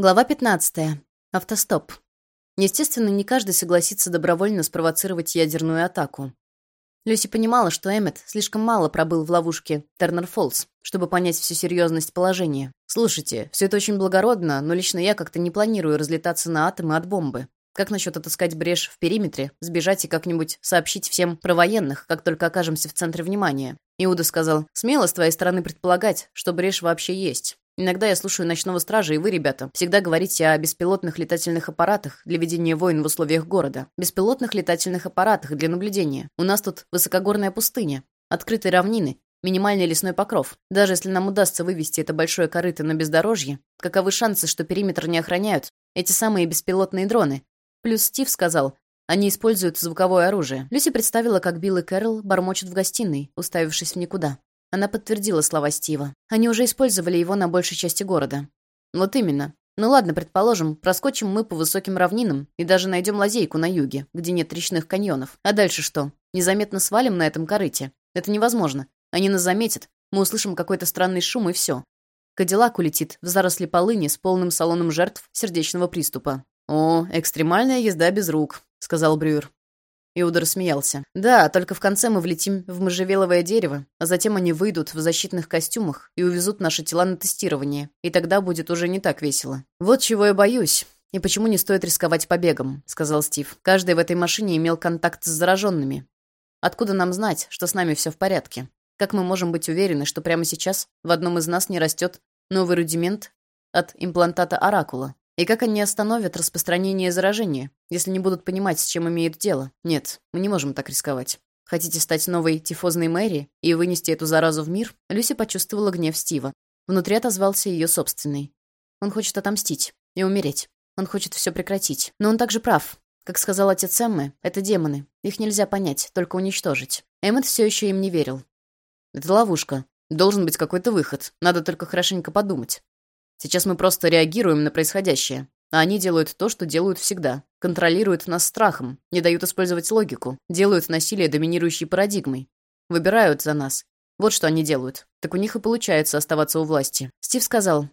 Глава 15. Автостоп. Естественно, не каждый согласится добровольно спровоцировать ядерную атаку. Люси понимала, что Эммет слишком мало пробыл в ловушке Тернер Фоллс, чтобы понять всю серьезность положения. «Слушайте, все это очень благородно, но лично я как-то не планирую разлетаться на атомы от бомбы. Как насчет отыскать брешь в периметре, сбежать и как-нибудь сообщить всем про военных, как только окажемся в центре внимания?» Иуда сказал, «Смело с твоей стороны предполагать, что брешь вообще есть. Иногда я слушаю «Ночного стража», и вы, ребята, всегда говорите о беспилотных летательных аппаратах для ведения войн в условиях города. Беспилотных летательных аппаратах для наблюдения. У нас тут высокогорная пустыня, открытые равнины, минимальный лесной покров. Даже если нам удастся вывести это большое корыто на бездорожье, каковы шансы, что периметр не охраняют эти самые беспилотные дроны? Плюс Стив сказал, они используют звуковое оружие. Люси представила, как Билл и Кэрол бормочут в гостиной, уставившись в никуда. Она подтвердила слова Стива. Они уже использовали его на большей части города. Вот именно. Ну ладно, предположим, проскочим мы по высоким равнинам и даже найдем лазейку на юге, где нет речных каньонов. А дальше что? Незаметно свалим на этом корыте? Это невозможно. Они нас заметят, мы услышим какой-то странный шум и все. Кадиллак улетит в заросли полыни с полным салоном жертв сердечного приступа. «О, экстремальная езда без рук», — сказал Брюер. Иуда рассмеялся. «Да, только в конце мы влетим в можжевеловое дерево, а затем они выйдут в защитных костюмах и увезут наши тела на тестирование, и тогда будет уже не так весело. Вот чего я боюсь. И почему не стоит рисковать побегом?» — сказал Стив. «Каждый в этой машине имел контакт с зараженными. Откуда нам знать, что с нами все в порядке? Как мы можем быть уверены, что прямо сейчас в одном из нас не растет новый рудимент от имплантата оракула? И как они остановят распространение заражения, если не будут понимать, с чем имеют дело? Нет, мы не можем так рисковать. Хотите стать новой тифозной Мэри и вынести эту заразу в мир? Люси почувствовала гнев Стива. Внутри отозвался ее собственный. Он хочет отомстить и умереть. Он хочет все прекратить. Но он также прав. Как сказал отец Эммы, это демоны. Их нельзя понять, только уничтожить. Эммет все еще им не верил. Это ловушка. Должен быть какой-то выход. Надо только хорошенько подумать. Сейчас мы просто реагируем на происходящее. А они делают то, что делают всегда. Контролируют нас страхом, не дают использовать логику, делают насилие доминирующей парадигмой. Выбирают за нас. Вот что они делают. Так у них и получается оставаться у власти. Стив сказал,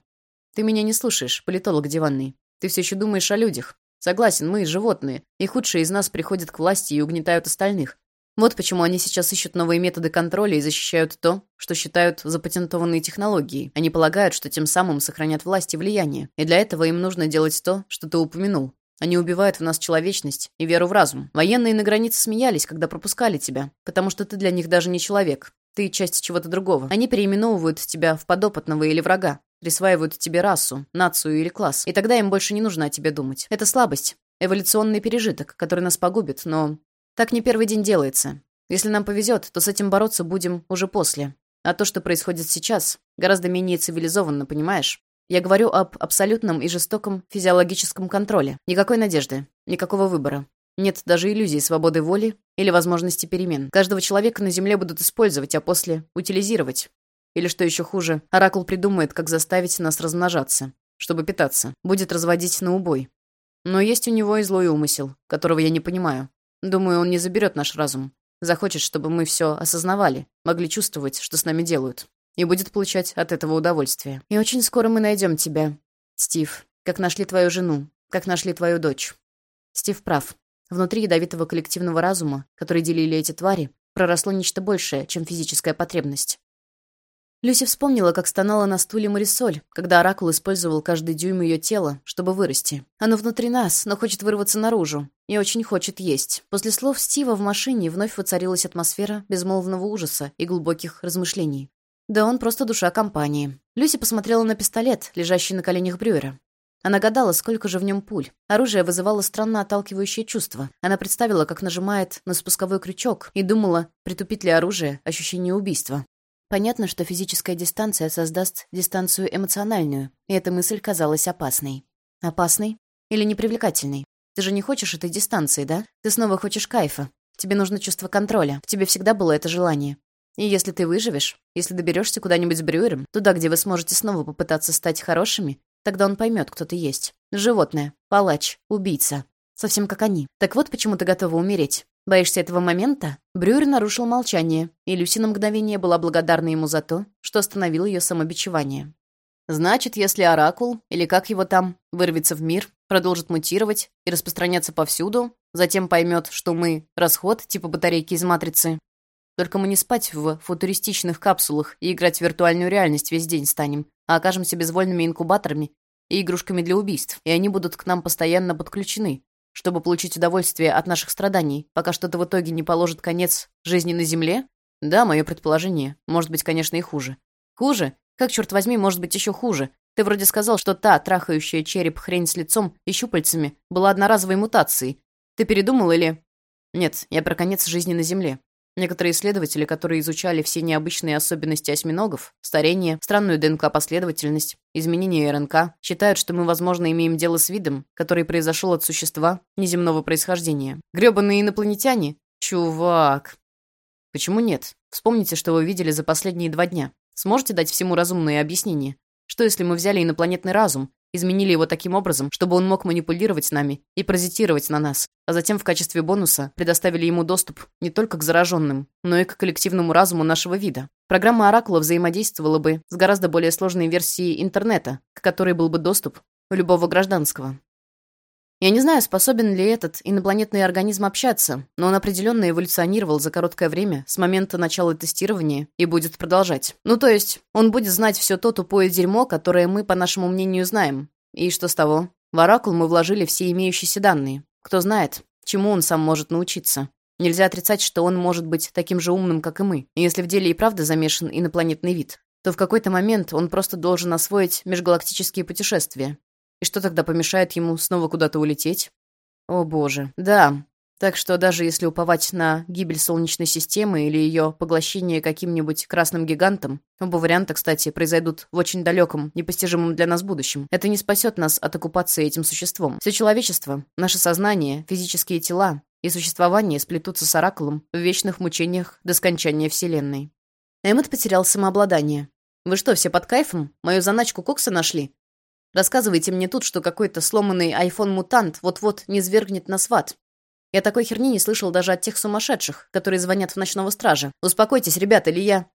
«Ты меня не слушаешь, политолог диванный. Ты все еще думаешь о людях. Согласен, мы животные, и худшие из нас приходят к власти и угнетают остальных. Вот почему они сейчас ищут новые методы контроля и защищают то, что считают запатентованной технологией. Они полагают, что тем самым сохранят власть и влияние. И для этого им нужно делать то, что ты упомянул. Они убивают в нас человечность и веру в разум. Военные на границе смеялись, когда пропускали тебя, потому что ты для них даже не человек. Ты часть чего-то другого. Они переименовывают тебя в подопытного или врага, присваивают тебе расу, нацию или класс. И тогда им больше не нужно о тебе думать. Это слабость, эволюционный пережиток, который нас погубит, но так не первый день делается. Если нам повезет, то с этим бороться будем уже после. А то, что происходит сейчас, гораздо менее цивилизованно, понимаешь? Я говорю об абсолютном и жестоком физиологическом контроле. Никакой надежды, никакого выбора. Нет даже иллюзии свободы воли или возможности перемен. Каждого человека на Земле будут использовать, а после утилизировать. Или, что еще хуже, Оракул придумает, как заставить нас размножаться, чтобы питаться. Будет разводить на убой. Но есть у него и злой умысел, которого я не понимаю. Думаю, он не заберет наш разум. Захочет, чтобы мы все осознавали, могли чувствовать, что с нами делают. И будет получать от этого удовольствие. И очень скоро мы найдем тебя, Стив, как нашли твою жену, как нашли твою дочь. Стив прав. Внутри ядовитого коллективного разума, который делили эти твари, проросло нечто большее, чем физическая потребность. Люси вспомнила, как стонала на стуле Марисоль, когда Оракул использовал каждый дюйм ее тела, чтобы вырасти. Оно внутри нас, но хочет вырваться наружу. И очень хочет есть. После слов Стива в машине вновь воцарилась атмосфера безмолвного ужаса и глубоких размышлений. Да он просто душа компании. Люси посмотрела на пистолет, лежащий на коленях Брюера. Она гадала, сколько же в нем пуль. Оружие вызывало странно отталкивающее чувство. Она представила, как нажимает на спусковой крючок, и думала, притупит ли оружие ощущение убийства. Понятно, что физическая дистанция создаст дистанцию эмоциональную, и эта мысль казалась опасной. Опасной? Или непривлекательной? Ты же не хочешь этой дистанции, да? Ты снова хочешь кайфа. Тебе нужно чувство контроля. В тебе всегда было это желание. И если ты выживешь, если доберешься куда-нибудь с Брюером, туда, где вы сможете снова попытаться стать хорошими, тогда он поймет, кто ты есть. Животное, палач, убийца. Совсем как они. Так вот почему ты готова умереть. Боишься этого момента?» Брюер нарушил молчание, и Люси на мгновение была благодарна ему за то, что остановил ее самобичевание. Значит, если Оракул, или как его там, вырвется в мир, продолжит мутировать и распространяться повсюду, затем поймет, что мы — расход, типа батарейки из матрицы. Только мы не спать в футуристичных капсулах и играть в виртуальную реальность весь день станем, а окажемся безвольными инкубаторами и игрушками для убийств, и они будут к нам постоянно подключены, чтобы получить удовольствие от наших страданий, пока что-то в итоге не положит конец жизни на Земле? Да, мое предположение. Может быть, конечно, и хуже. Хуже? Как, черт возьми, может быть еще хуже? Ты вроде сказал, что та, трахающая череп хрень с лицом и щупальцами, была одноразовой мутацией. Ты передумал или... Нет, я про конец жизни на Земле. Некоторые исследователи, которые изучали все необычные особенности осьминогов, старение, странную ДНК-последовательность, изменение РНК, считают, что мы, возможно, имеем дело с видом, который произошел от существа неземного происхождения. Грёбаные инопланетяне? Чувак. Почему нет? Вспомните, что вы видели за последние два дня. Сможете дать всему разумное объяснение? Что если мы взяли инопланетный разум, изменили его таким образом, чтобы он мог манипулировать нами и паразитировать на нас, а затем в качестве бонуса предоставили ему доступ не только к зараженным, но и к коллективному разуму нашего вида. Программа Оракула взаимодействовала бы с гораздо более сложной версией интернета, к которой был бы доступ у любого гражданского. Я не знаю, способен ли этот инопланетный организм общаться, но он определенно эволюционировал за короткое время с момента начала тестирования и будет продолжать. Ну, то есть, он будет знать все то тупое дерьмо, которое мы, по нашему мнению, знаем. И что с того? В Оракул мы вложили все имеющиеся данные. Кто знает, чему он сам может научиться. Нельзя отрицать, что он может быть таким же умным, как и мы. И если в деле и правда замешан инопланетный вид, то в какой-то момент он просто должен освоить межгалактические путешествия. И что тогда помешает ему снова куда-то улететь? О боже, да. Так что даже если уповать на гибель Солнечной системы или ее поглощение каким-нибудь красным гигантом, оба варианта, кстати, произойдут в очень далеком, непостижимом для нас будущем, это не спасет нас от оккупации этим существом. Все человечество, наше сознание, физические тела и существование сплетутся с Оракулом в вечных мучениях до скончания Вселенной. Эммет потерял самообладание. «Вы что, все под кайфом? Мою заначку Кокса нашли? Рассказывайте мне тут, что какой-то сломанный айфон-мутант вот-вот не свергнет нас в ад. Я такой херни не слышал даже от тех сумасшедших, которые звонят в ночного стража. Успокойтесь, ребята, или я...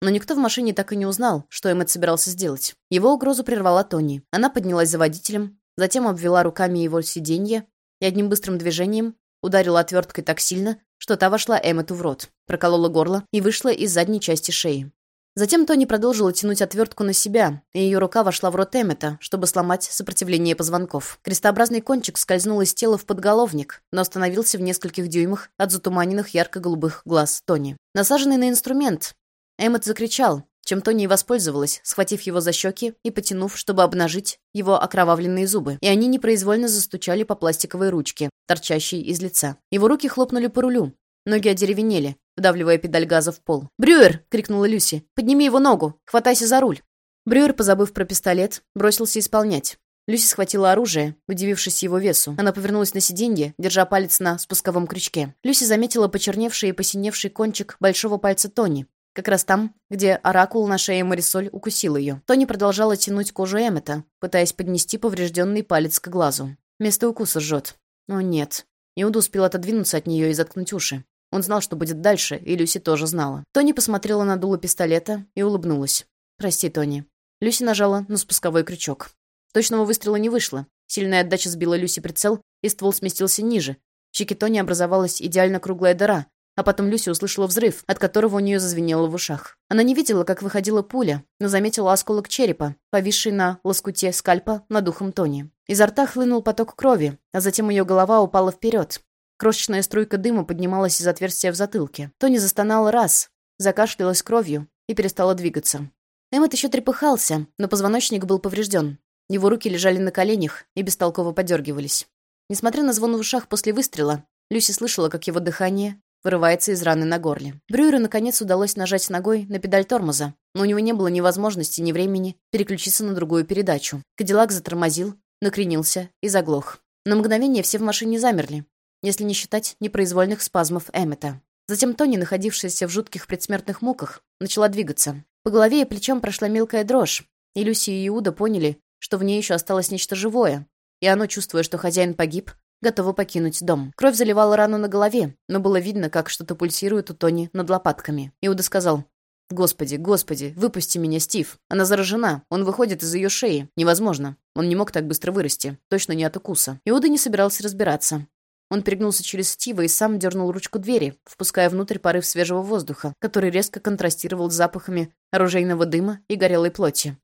Но никто в машине так и не узнал, что Эммет собирался сделать. Его угрозу прервала Тони. Она поднялась за водителем, затем обвела руками его сиденье и одним быстрым движением ударила отверткой так сильно, что та вошла Эммету в рот, проколола горло и вышла из задней части шеи. Затем Тони продолжила тянуть отвертку на себя, и ее рука вошла в рот Эммета, чтобы сломать сопротивление позвонков. Крестообразный кончик скользнул из тела в подголовник, но остановился в нескольких дюймах от затуманенных ярко-голубых глаз Тони. Насаженный на инструмент, Эммет закричал, чем Тони и воспользовалась, схватив его за щеки и потянув, чтобы обнажить его окровавленные зубы. И они непроизвольно застучали по пластиковой ручке, торчащей из лица. Его руки хлопнули по рулю. Ноги одеревенели вдавливая педаль газа в пол. «Брюер!» — крикнула Люси. «Подними его ногу! Хватайся за руль!» Брюер, позабыв про пистолет, бросился исполнять. Люси схватила оружие, удивившись его весу. Она повернулась на сиденье, держа палец на спусковом крючке. Люси заметила почерневший и посиневший кончик большого пальца Тони. Как раз там, где оракул на шее Марисоль укусил ее. Тони продолжала тянуть кожу Эммета, пытаясь поднести поврежденный палец к глазу. Место укуса жжет. О, нет. Иуда успел отодвинуться от нее и заткнуть уши. Он знал, что будет дальше, и Люси тоже знала. Тони посмотрела на дуло пистолета и улыбнулась. «Прости, Тони». Люси нажала на спусковой крючок. Точного выстрела не вышло. Сильная отдача сбила Люси прицел, и ствол сместился ниже. В щеке Тони образовалась идеально круглая дыра, а потом Люси услышала взрыв, от которого у нее зазвенело в ушах. Она не видела, как выходила пуля, но заметила осколок черепа, повисший на лоскуте скальпа над ухом Тони. Изо рта хлынул поток крови, а затем ее голова упала вперед. Крошечная струйка дыма поднималась из отверстия в затылке. Тони застонала раз, закашлялась кровью и перестала двигаться. Эммот еще трепыхался, но позвоночник был поврежден. Его руки лежали на коленях и бестолково подергивались. Несмотря на звон в ушах после выстрела, Люси слышала, как его дыхание вырывается из раны на горле. Брюеру, наконец, удалось нажать ногой на педаль тормоза, но у него не было ни возможности, ни времени переключиться на другую передачу. Кадиллак затормозил, накренился и заглох. На мгновение все в машине замерли, если не считать непроизвольных спазмов Эммета. Затем Тони, находившаяся в жутких предсмертных муках, начала двигаться. По голове и плечам прошла мелкая дрожь, и Люси и Иуда поняли, что в ней еще осталось нечто живое, и оно, чувствуя, что хозяин погиб, готово покинуть дом. Кровь заливала рану на голове, но было видно, как что-то пульсирует у Тони над лопатками. Иуда сказал, «Господи, господи, выпусти меня, Стив! Она заражена! Он выходит из ее шеи! Невозможно! Он не мог так быстро вырасти! Точно не от укуса!» Иуда не собирался разбираться. Он перегнулся через Стива и сам дернул ручку двери, впуская внутрь порыв свежего воздуха, который резко контрастировал с запахами оружейного дыма и горелой плоти.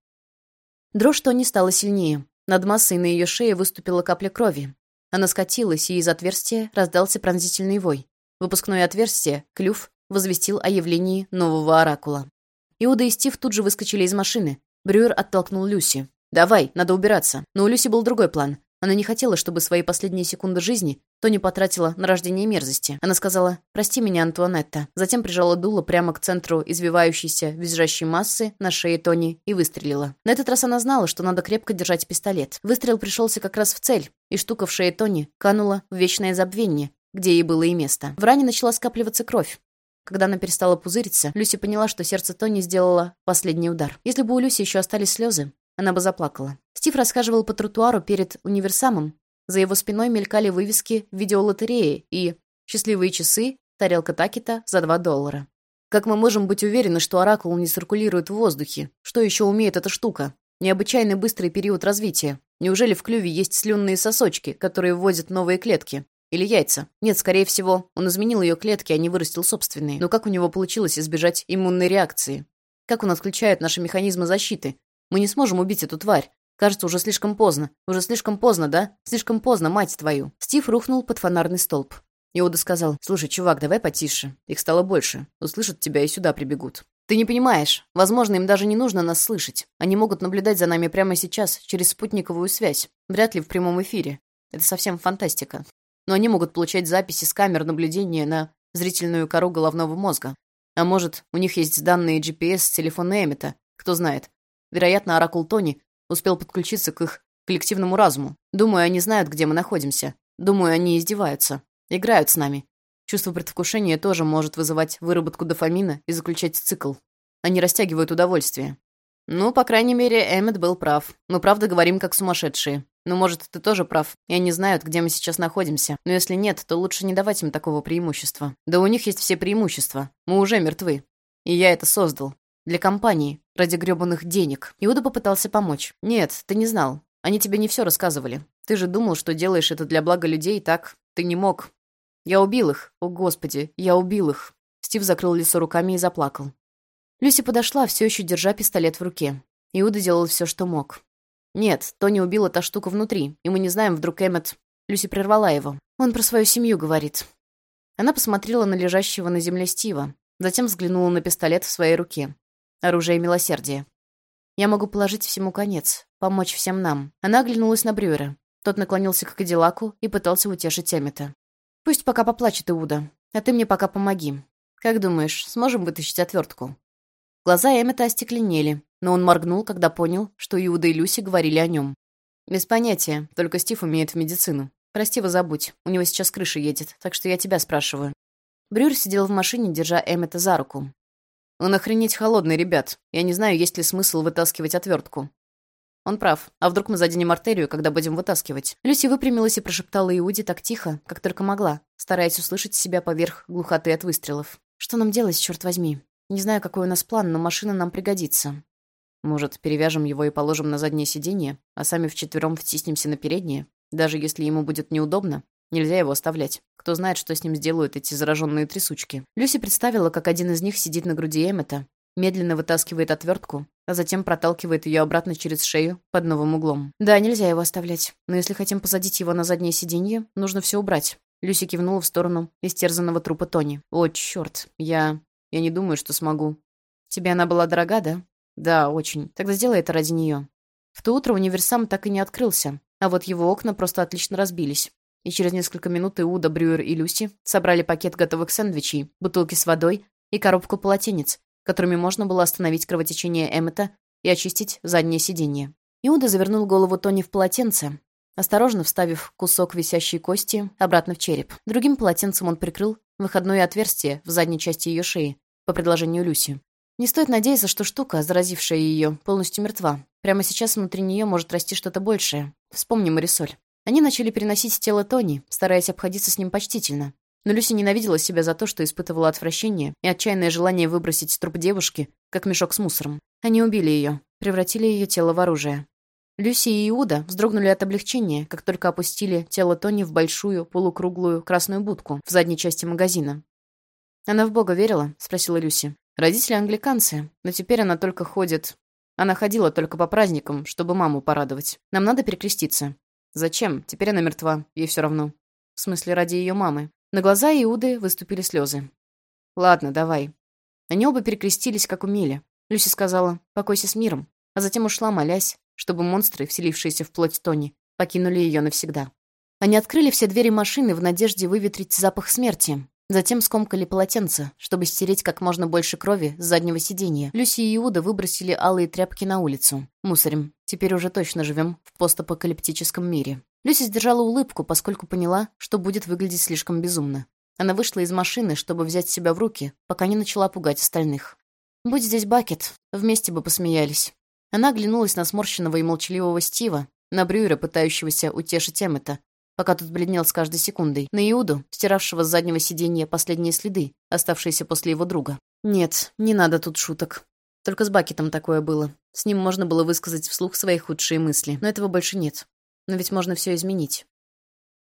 Дрожь Тони стала сильнее. Над массой на ее шее выступила капля крови. Она скатилась, и из отверстия раздался пронзительный вой. Выпускное отверстие, клюв, возвестил о явлении нового оракула. Иуда и Стив тут же выскочили из машины. Брюер оттолкнул Люси. «Давай, надо убираться». Но у Люси был другой план. Она не хотела, чтобы свои последние секунды жизни Тони потратила на рождение мерзости. Она сказала «Прости меня, Антуанетта». Затем прижала дуло прямо к центру извивающейся, визжащей массы на шее Тони и выстрелила. На этот раз она знала, что надо крепко держать пистолет. Выстрел пришелся как раз в цель, и штука в шее Тони канула в вечное забвение, где ей было и место. В ране начала скапливаться кровь. Когда она перестала пузыриться, Люси поняла, что сердце Тони сделало последний удар. Если бы у Люси еще остались слезы, она бы заплакала. Стив расхаживал по тротуару перед универсамом. За его спиной мелькали вывески видеолотереи и «Счастливые часы», тарелка такита за 2 доллара. Как мы можем быть уверены, что оракул не циркулирует в воздухе? Что еще умеет эта штука? Необычайно быстрый период развития. Неужели в клюве есть слюнные сосочки, которые вводят новые клетки? Или яйца? Нет, скорее всего, он изменил ее клетки, а не вырастил собственные. Но как у него получилось избежать иммунной реакции? Как он отключает наши механизмы защиты? Мы не сможем убить эту тварь. Кажется, уже слишком поздно. Уже слишком поздно, да? Слишком поздно, мать твою. Стив рухнул под фонарный столб. Иуда сказал, «Слушай, чувак, давай потише. Их стало больше. Услышат тебя и сюда прибегут». «Ты не понимаешь. Возможно, им даже не нужно нас слышать. Они могут наблюдать за нами прямо сейчас, через спутниковую связь. Вряд ли в прямом эфире. Это совсем фантастика. Но они могут получать записи с камер наблюдения на зрительную кору головного мозга. А может, у них есть данные GPS с телефона Эммета. Кто знает. Вероятно, Оракул Тони успел подключиться к их коллективному разуму. Думаю, они знают, где мы находимся. Думаю, они издеваются. Играют с нами. Чувство предвкушения тоже может вызывать выработку дофамина и заключать цикл. Они растягивают удовольствие. Ну, по крайней мере, Эммет был прав. Мы правда говорим как сумасшедшие. Ну, может, ты тоже прав, и они знают, где мы сейчас находимся. Но если нет, то лучше не давать им такого преимущества. Да у них есть все преимущества. Мы уже мертвы. И я это создал. Для компании. Ради грёбаных денег. Иуда попытался помочь. «Нет, ты не знал. Они тебе не все рассказывали. Ты же думал, что делаешь это для блага людей, так? Ты не мог. Я убил их. О, Господи, я убил их». Стив закрыл лицо руками и заплакал. Люси подошла, все еще держа пистолет в руке. Иуда делал все, что мог. «Нет, Тони убила та штука внутри, и мы не знаем, вдруг Эммет...» Люси прервала его. «Он про свою семью говорит». Она посмотрела на лежащего на земле Стива, затем взглянула на пистолет в своей руке. Оружие милосердия. Я могу положить всему конец, помочь всем нам. Она оглянулась на Брюера. Тот наклонился к Кадиллаку и пытался утешить Эммета. «Пусть пока поплачет Иуда, а ты мне пока помоги. Как думаешь, сможем вытащить отвертку?» Глаза Эммета остекленели, но он моргнул, когда понял, что Иуда и Люси говорили о нем. «Без понятия, только Стив умеет в медицину. Прости его забудь, у него сейчас крыша едет, так что я тебя спрашиваю». Брюер сидел в машине, держа Эммета за руку. Он охренеть холодный, ребят. Я не знаю, есть ли смысл вытаскивать отвертку. Он прав. А вдруг мы заденем артерию, когда будем вытаскивать? Люси выпрямилась и прошептала Иуде так тихо, как только могла, стараясь услышать себя поверх глухоты от выстрелов. Что нам делать, черт возьми? Не знаю, какой у нас план, но машина нам пригодится. Может, перевяжем его и положим на заднее сиденье, а сами вчетвером втиснемся на переднее, даже если ему будет неудобно? Нельзя его оставлять. Кто знает, что с ним сделают эти зараженные трясучки. Люси представила, как один из них сидит на груди Эммета, медленно вытаскивает отвертку, а затем проталкивает ее обратно через шею под новым углом. Да, нельзя его оставлять. Но если хотим посадить его на заднее сиденье, нужно все убрать. Люси кивнула в сторону истерзанного трупа Тони. «О, черт, я... я не думаю, что смогу». «Тебе она была дорога, да?» «Да, очень. Тогда сделай это ради нее». В то утро универсам так и не открылся, а вот его окна просто отлично разбились и через несколько минут Иуда, Брюер и Люси собрали пакет готовых сэндвичей, бутылки с водой и коробку полотенец, которыми можно было остановить кровотечение Эммета и очистить заднее сиденье. Иуда завернул голову Тони в полотенце, осторожно вставив кусок висящей кости обратно в череп. Другим полотенцем он прикрыл выходное отверстие в задней части ее шеи, по предложению Люси. Не стоит надеяться, что штука, заразившая ее, полностью мертва. Прямо сейчас внутри нее может расти что-то большее. Вспомни Марисоль. Они начали переносить тело Тони, стараясь обходиться с ним почтительно. Но Люси ненавидела себя за то, что испытывала отвращение и отчаянное желание выбросить труп девушки, как мешок с мусором. Они убили ее, превратили ее тело в оружие. Люси и Иуда вздрогнули от облегчения, как только опустили тело Тони в большую, полукруглую красную будку в задней части магазина. «Она в Бога верила?» — спросила Люси. «Родители англиканцы, но теперь она только ходит... Она ходила только по праздникам, чтобы маму порадовать. Нам надо перекреститься». «Зачем? Теперь она мертва. Ей все равно». «В смысле, ради ее мамы». На глаза Иуды выступили слезы. «Ладно, давай». Они оба перекрестились, как умели. Люси сказала «покойся с миром», а затем ушла, молясь, чтобы монстры, вселившиеся в плоть Тони, покинули ее навсегда. Они открыли все двери машины в надежде выветрить запах смерти. Затем скомкали полотенце, чтобы стереть как можно больше крови с заднего сиденья. Люси и Иуда выбросили алые тряпки на улицу. Мусорим. Теперь уже точно живем в постапокалиптическом мире. Люси сдержала улыбку, поскольку поняла, что будет выглядеть слишком безумно. Она вышла из машины, чтобы взять себя в руки, пока не начала пугать остальных. «Будь здесь Бакет, вместе бы посмеялись». Она оглянулась на сморщенного и молчаливого Стива, на Брюера, пытающегося утешить Эммета, пока тот бледнел с каждой секундой, на Иуду, стиравшего с заднего сиденья последние следы, оставшиеся после его друга. Нет, не надо тут шуток. Только с Бакетом такое было. С ним можно было высказать вслух свои худшие мысли, но этого больше нет. Но ведь можно все изменить.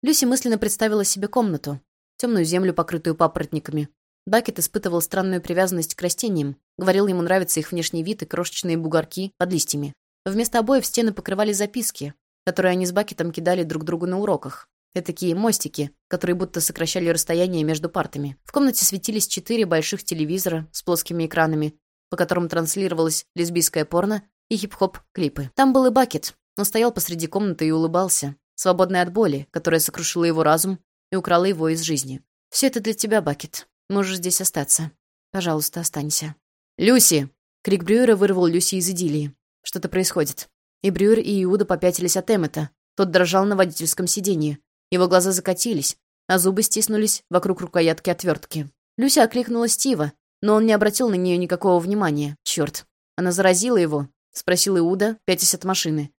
Люси мысленно представила себе комнату, темную землю, покрытую папоротниками, Бакет испытывал странную привязанность к растениям, говорил, ему нравится их внешний вид и крошечные бугорки под листьями. Вместо обоев стены покрывали записки, которые они с Бакетом кидали друг другу на уроках. Это такие мостики, которые будто сокращали расстояние между партами. В комнате светились четыре больших телевизора с плоскими экранами, по которым транслировалось лесбийское порно и хип-хоп-клипы. Там был и Бакет. Он стоял посреди комнаты и улыбался, свободный от боли, которая сокрушила его разум и украла его из жизни. «Все это для тебя, Бакет. Можешь здесь остаться. Пожалуйста, останься». «Люси!» Крик Брюера вырвал Люси из идиллии. Что-то происходит. И Брюер, и Иуда попятились от Эммета. Тот дрожал на водительском сиденье. Его глаза закатились, а зубы стиснулись вокруг рукоятки отвертки. Люся окликнула Стива, но он не обратил на нее никакого внимания. Черт. Она заразила его? Спросил Иуда, пятясь от машины.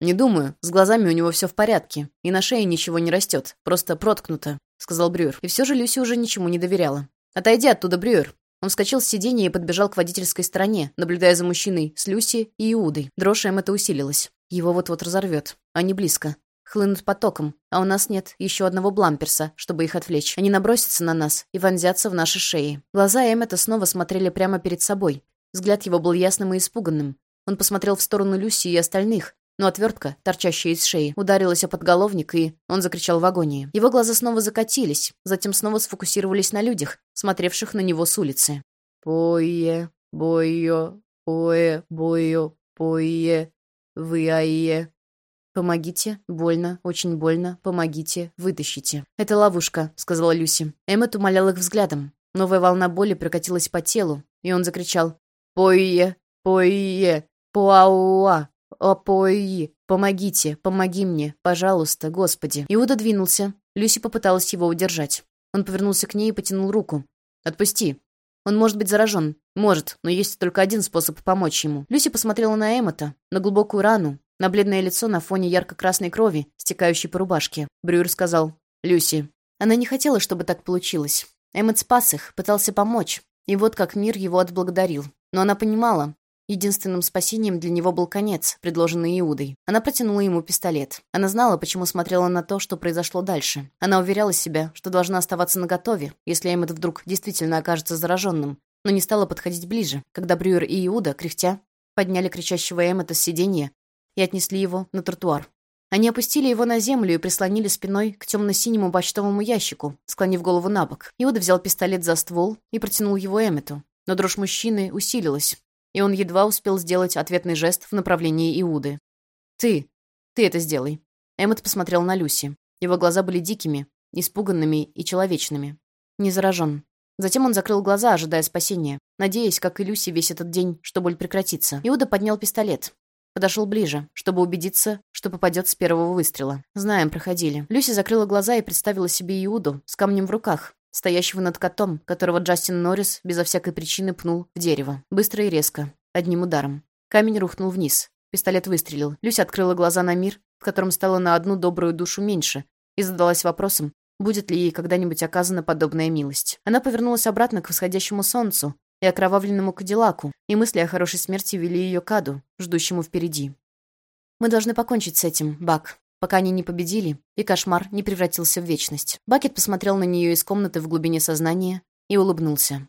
«Не думаю. С глазами у него все в порядке. И на шее ничего не растет. Просто проткнуто», — сказал Брюер. И все же Люси уже ничему не доверяла. «Отойди оттуда, Брюер». Он вскочил с сиденья и подбежал к водительской стороне, наблюдая за мужчиной с Люси и Иудой. Дрожь им это усилилось. Его вот-вот разорвет. Они близко. Хлынут потоком, а у нас нет еще одного бламперса, чтобы их отвлечь. Они набросятся на нас и вонзятся в наши шеи. Глаза Эммета снова смотрели прямо перед собой. Взгляд его был ясным и испуганным. Он посмотрел в сторону Люси и остальных, но отвертка, торчащая из шеи, ударилась о подголовник, и он закричал в агонии. Его глаза снова закатились, затем снова сфокусировались на людях, смотревших на него с улицы. «Пое, бойо, пое, бойо, пое, выае». «Помогите, больно, очень больно, помогите, вытащите». «Это ловушка», — сказала Люси. Эммет умолял их взглядом. Новая волна боли прокатилась по телу, и он закричал «Пое, пое, пуауа». «Опой! Помогите! Помоги мне! Пожалуйста, Господи!» Иуда двинулся. Люси попыталась его удержать. Он повернулся к ней и потянул руку. «Отпусти!» Он может быть заражен. Может, но есть только один способ помочь ему. Люси посмотрела на Эммета, на глубокую рану, на бледное лицо на фоне ярко-красной крови, стекающей по рубашке. Брюер сказал «Люси». Она не хотела, чтобы так получилось. Эммет спас их, пытался помочь. И вот как мир его отблагодарил. Но она понимала, Единственным спасением для него был конец, предложенный Иудой. Она протянула ему пистолет. Она знала, почему смотрела на то, что произошло дальше. Она уверяла себя, что должна оставаться наготове, если Эммет вдруг действительно окажется зараженным, но не стала подходить ближе, когда Брюер и Иуда, кряхтя, подняли кричащего Эммета с сиденья и отнесли его на тротуар. Они опустили его на землю и прислонили спиной к темно-синему почтовому ящику, склонив голову на бок. Иуда взял пистолет за ствол и протянул его Эммету. Но дрожь мужчины усилилась, и он едва успел сделать ответный жест в направлении Иуды. «Ты! Ты это сделай!» Эммет посмотрел на Люси. Его глаза были дикими, испуганными и человечными. Не заражен. Затем он закрыл глаза, ожидая спасения, надеясь, как и Люси, весь этот день, что боль прекратится. Иуда поднял пистолет. Подошел ближе, чтобы убедиться, что попадет с первого выстрела. Знаем, проходили. Люси закрыла глаза и представила себе Иуду с камнем в руках, стоящего над котом, которого Джастин Норрис безо всякой причины пнул в дерево. Быстро и резко. Одним ударом. Камень рухнул вниз. Пистолет выстрелил. Люся открыла глаза на мир, в котором стало на одну добрую душу меньше, и задалась вопросом, будет ли ей когда-нибудь оказана подобная милость. Она повернулась обратно к восходящему солнцу и окровавленному кадиллаку, и мысли о хорошей смерти вели ее к аду, ждущему впереди. «Мы должны покончить с этим, Бак», пока они не победили, и кошмар не превратился в вечность. Бакет посмотрел на нее из комнаты в глубине сознания и улыбнулся.